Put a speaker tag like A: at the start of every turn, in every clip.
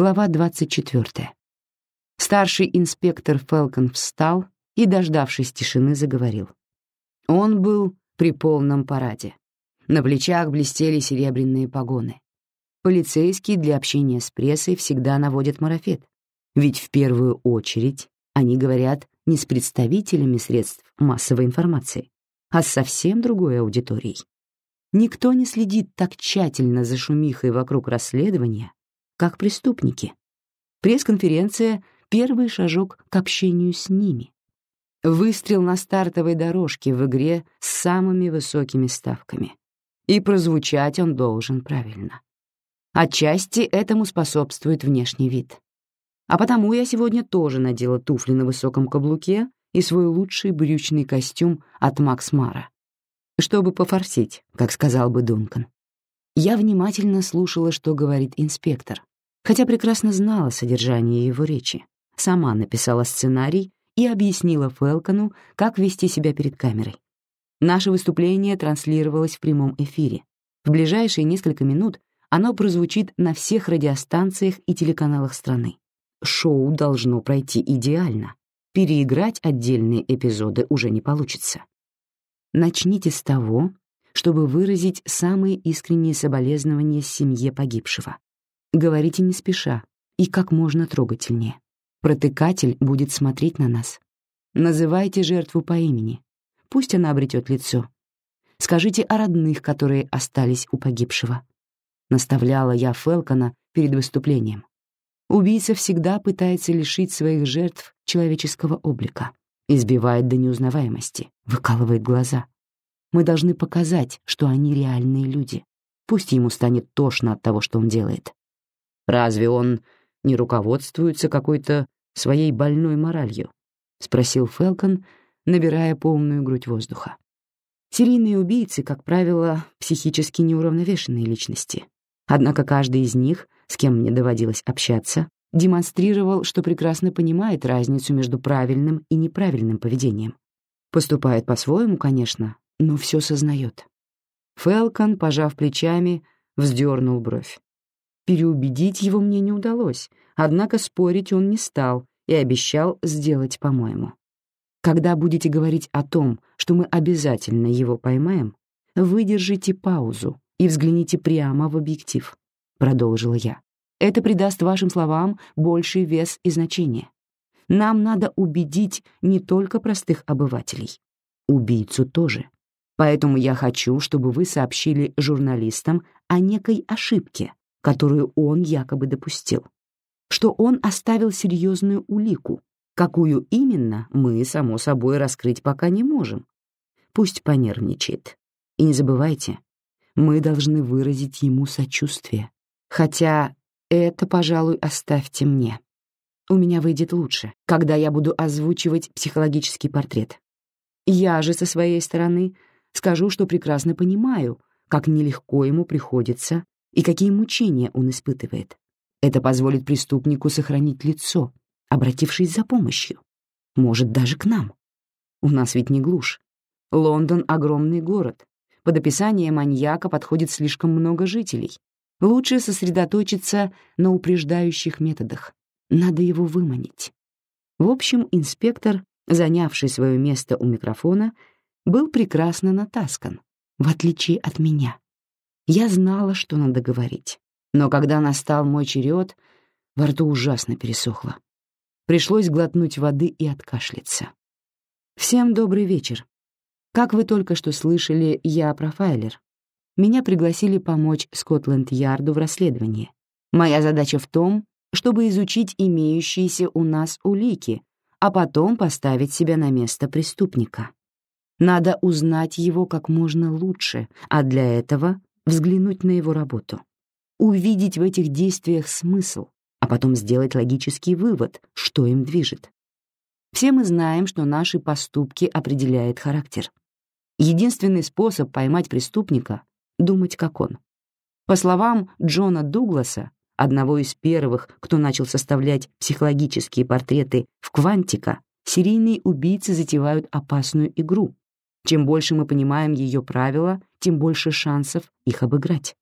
A: Глава 24. Старший инспектор Фелкон встал и, дождавшись тишины, заговорил. Он был при полном параде. На плечах блестели серебряные погоны. Полицейские для общения с прессой всегда наводят марафет, ведь в первую очередь они говорят не с представителями средств массовой информации, а с совсем другой аудиторией. Никто не следит так тщательно за шумихой вокруг расследования, как преступники. Пресс-конференция — первый шажок к общению с ними. Выстрел на стартовой дорожке в игре с самыми высокими ставками. И прозвучать он должен правильно. Отчасти этому способствует внешний вид. А потому я сегодня тоже надела туфли на высоком каблуке и свой лучший брючный костюм от Макс Мара, чтобы пофорсить, как сказал бы Дункан. Я внимательно слушала, что говорит инспектор, хотя прекрасно знала содержание его речи, сама написала сценарий и объяснила Фелкону, как вести себя перед камерой. Наше выступление транслировалось в прямом эфире. В ближайшие несколько минут оно прозвучит на всех радиостанциях и телеканалах страны. Шоу должно пройти идеально. Переиграть отдельные эпизоды уже не получится. Начните с того, чтобы выразить самые искренние соболезнования семье погибшего. Говорите не спеша и как можно трогательнее. Протыкатель будет смотреть на нас. Называйте жертву по имени. Пусть она обретет лицо. Скажите о родных, которые остались у погибшего. Наставляла я Фелкона перед выступлением. Убийца всегда пытается лишить своих жертв человеческого облика, избивает до неузнаваемости, выкалывает глаза. Мы должны показать, что они реальные люди. Пусть ему станет тошно от того, что он делает. Разве он не руководствуется какой-то своей больной моралью? спросил Фелкон, набирая полную грудь воздуха. Серийные убийцы, как правило, психически неуравновешенные личности. Однако каждый из них, с кем мне доводилось общаться, демонстрировал, что прекрасно понимает разницу между правильным и неправильным поведением. Поступает по-своему, конечно, но все сознает. Фелкон, пожав плечами, вздернул бровь. Переубедить его мне не удалось, однако спорить он не стал и обещал сделать по-моему. Когда будете говорить о том, что мы обязательно его поймаем, выдержите паузу и взгляните прямо в объектив, продолжила я. Это придаст вашим словам больший вес и значение. Нам надо убедить не только простых обывателей, убийцу тоже. Поэтому я хочу, чтобы вы сообщили журналистам о некой ошибке, которую он якобы допустил, что он оставил серьезную улику, какую именно мы, само собой, раскрыть пока не можем. Пусть понервничает. И не забывайте, мы должны выразить ему сочувствие. Хотя это, пожалуй, оставьте мне. У меня выйдет лучше, когда я буду озвучивать психологический портрет. Я же со своей стороны скажу, что прекрасно понимаю, как нелегко ему приходится и какие мучения он испытывает. Это позволит преступнику сохранить лицо, обратившись за помощью. Может, даже к нам. У нас ведь не глушь. Лондон — огромный город. Под описание маньяка подходит слишком много жителей. Лучше сосредоточиться на упреждающих методах. Надо его выманить. В общем, инспектор, занявший свое место у микрофона, был прекрасно натаскан, в отличие от меня. Я знала, что надо говорить. Но когда настал мой черед, во рту ужасно пересохло. Пришлось глотнуть воды и откашляться. Всем добрый вечер. Как вы только что слышали, я профайлер. Меня пригласили помочь Скотланд-Ярду в расследовании. Моя задача в том, чтобы изучить имеющиеся у нас улики, а потом поставить себя на место преступника. Надо узнать его как можно лучше, а для этого взглянуть на его работу, увидеть в этих действиях смысл, а потом сделать логический вывод, что им движет. Все мы знаем, что наши поступки определяет характер. Единственный способ поймать преступника — думать как он. По словам Джона Дугласа, одного из первых, кто начал составлять психологические портреты в «Квантика», серийные убийцы затевают опасную игру, чем больше мы понимаем ее правила, тем больше шансов их обыграть.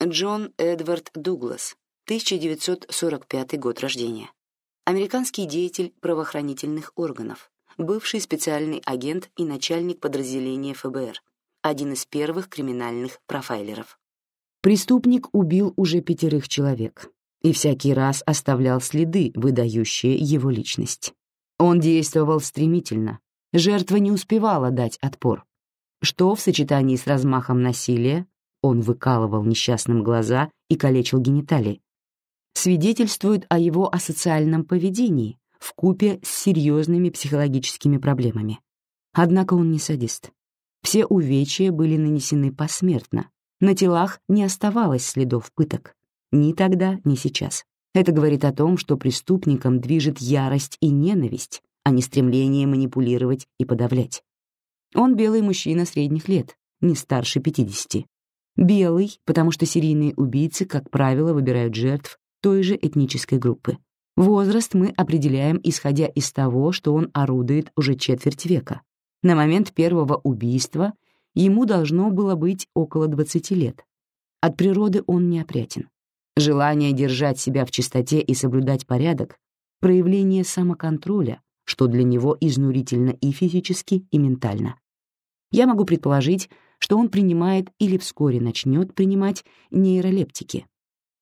A: Джон Эдвард Дуглас, 1945 год рождения. Американский деятель правоохранительных органов, бывший специальный агент и начальник подразделения ФБР, один из первых криминальных профайлеров. Преступник убил уже пятерых человек и всякий раз оставлял следы, выдающие его личность. Он действовал стремительно, жертва не успевала дать отпор, что в сочетании с размахом насилия он выкалывал несчастным глаза и калечил гениталии, свидетельствует о его асоциальном поведении в купе с серьезными психологическими проблемами. Однако он не садист. Все увечья были нанесены посмертно. На телах не оставалось следов пыток. Ни тогда, ни сейчас. Это говорит о том, что преступником движет ярость и ненависть, а не стремление манипулировать и подавлять. Он белый мужчина средних лет, не старше 50. Белый, потому что серийные убийцы, как правило, выбирают жертв той же этнической группы. Возраст мы определяем, исходя из того, что он орудует уже четверть века. На момент первого убийства ему должно было быть около 20 лет. От природы он неопрятен. Желание держать себя в чистоте и соблюдать порядок — проявление самоконтроля, что для него изнурительно и физически, и ментально. Я могу предположить, что он принимает или вскоре начнет принимать нейролептики.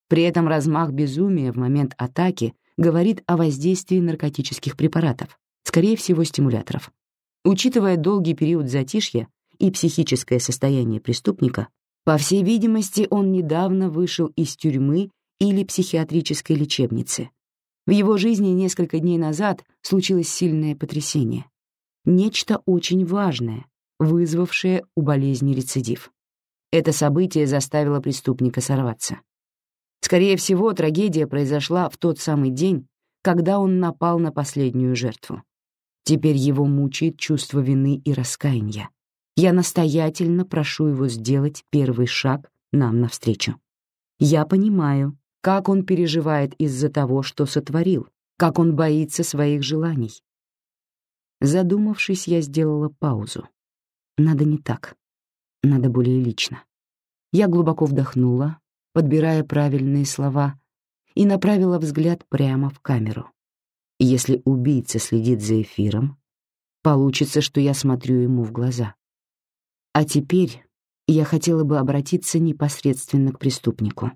A: При этом размах безумия в момент атаки говорит о воздействии наркотических препаратов, скорее всего, стимуляторов. Учитывая долгий период затишья и психическое состояние преступника, по всей видимости, он недавно вышел из тюрьмы или психиатрической лечебницы. В его жизни несколько дней назад случилось сильное потрясение. Нечто очень важное, вызвавшее у болезни рецидив. Это событие заставило преступника сорваться. Скорее всего, трагедия произошла в тот самый день, когда он напал на последнюю жертву. Теперь его мучает чувство вины и раскаяния. Я настоятельно прошу его сделать первый шаг нам навстречу. Я понимаю, как он переживает из-за того, что сотворил, как он боится своих желаний. Задумавшись, я сделала паузу. Надо не так. Надо более лично. Я глубоко вдохнула, подбирая правильные слова, и направила взгляд прямо в камеру. Если убийца следит за эфиром, получится, что я смотрю ему в глаза. А теперь я хотела бы обратиться непосредственно к преступнику.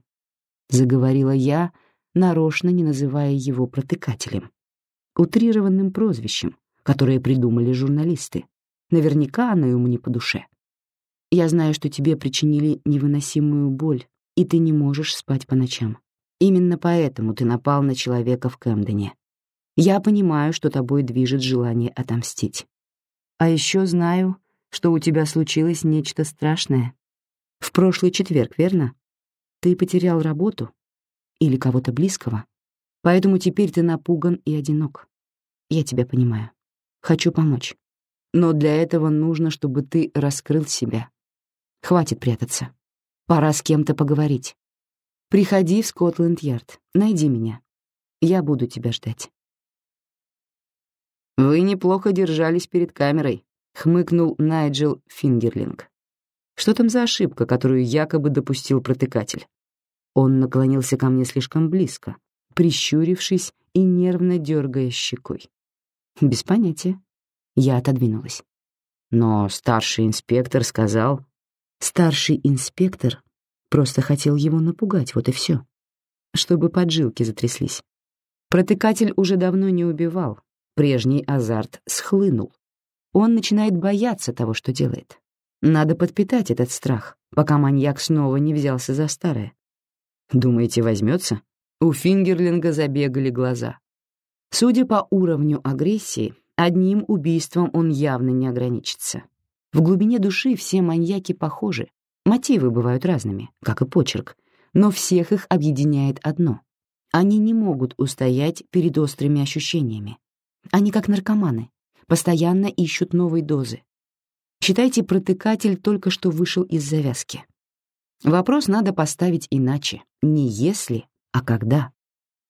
A: Заговорила я, нарочно не называя его протыкателем. Утрированным прозвищем, которое придумали журналисты. Наверняка оно ему не по душе. Я знаю, что тебе причинили невыносимую боль, и ты не можешь спать по ночам. Именно поэтому ты напал на человека в Кэмдене. Я понимаю, что тобой движет желание отомстить. А еще знаю, что у тебя случилось нечто страшное. В прошлый четверг, верно? Ты потерял работу или кого-то близкого, поэтому теперь ты напуган и одинок. Я тебя понимаю. Хочу помочь. Но для этого нужно, чтобы ты раскрыл себя. Хватит прятаться. Пора с кем-то поговорить. Приходи в Скотланд-Ярд, найди меня. Я буду тебя ждать. Вы неплохо держались перед камерой, хмыкнул Найджел Фингерлинг. Что там за ошибка, которую якобы допустил протыкатель? Он наклонился ко мне слишком близко, прищурившись и нервно дергая щекой. Без понятия. Я отодвинулась. Но старший инспектор сказал... Старший инспектор просто хотел его напугать, вот и все. Чтобы поджилки затряслись. Протыкатель уже давно не убивал, прежний азарт схлынул. Он начинает бояться того, что делает. Надо подпитать этот страх, пока маньяк снова не взялся за старое. Думаете, возьмется? У Фингерлинга забегали глаза. Судя по уровню агрессии, Одним убийством он явно не ограничится. В глубине души все маньяки похожи. Мотивы бывают разными, как и почерк, но всех их объединяет одно. Они не могут устоять перед острыми ощущениями. Они как наркоманы, постоянно ищут новые дозы. Считайте, протыкатель только что вышел из завязки. Вопрос надо поставить иначе. Не если, а когда.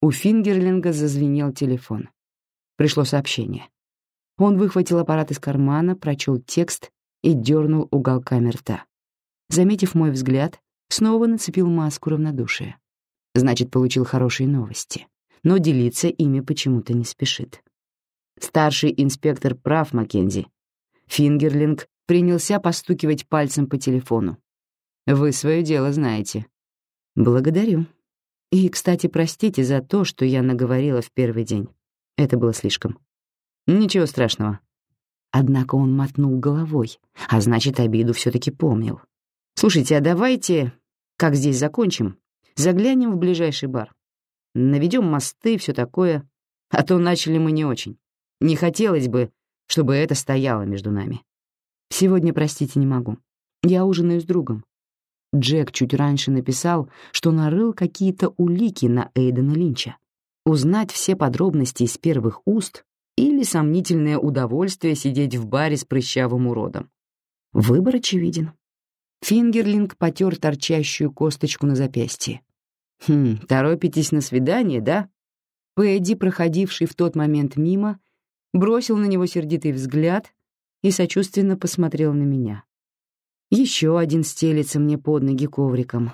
A: У Фингерлинга зазвенел телефон. Пришло сообщение. Он выхватил аппарат из кармана, прочел текст и дернул уголками рта. Заметив мой взгляд, снова нацепил маску равнодушия. Значит, получил хорошие новости, но делиться ими почему-то не спешит. Старший инспектор прав, Маккензи. Фингерлинг принялся постукивать пальцем по телефону. «Вы свое дело знаете». «Благодарю. И, кстати, простите за то, что я наговорила в первый день. Это было слишком». «Ничего страшного». Однако он мотнул головой, а значит, обиду все-таки помнил. «Слушайте, а давайте, как здесь закончим, заглянем в ближайший бар. Наведем мосты и все такое, а то начали мы не очень. Не хотелось бы, чтобы это стояло между нами. Сегодня, простите, не могу. Я ужинаю с другом. Джек чуть раньше написал, что нарыл какие-то улики на Эйдена Линча. Узнать все подробности из первых уст или сомнительное удовольствие сидеть в баре с прыщавым уродом. Выбор очевиден. Фингерлинг потер торчащую косточку на запястье. «Хм, торопитесь на свидание, да?» Пэдди, проходивший в тот момент мимо, бросил на него сердитый взгляд и сочувственно посмотрел на меня. Еще один стелится мне под ноги ковриком.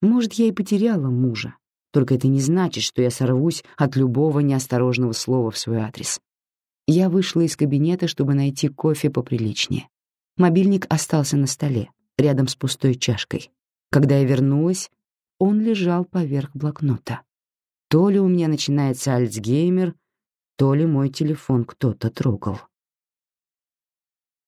A: Может, я и потеряла мужа, только это не значит, что я сорвусь от любого неосторожного слова в свой адрес. Я вышла из кабинета, чтобы найти кофе поприличнее. Мобильник остался на столе, рядом с пустой чашкой. Когда я вернулась, он лежал поверх блокнота. То ли у меня начинается Альцгеймер, то ли мой телефон кто-то трогал.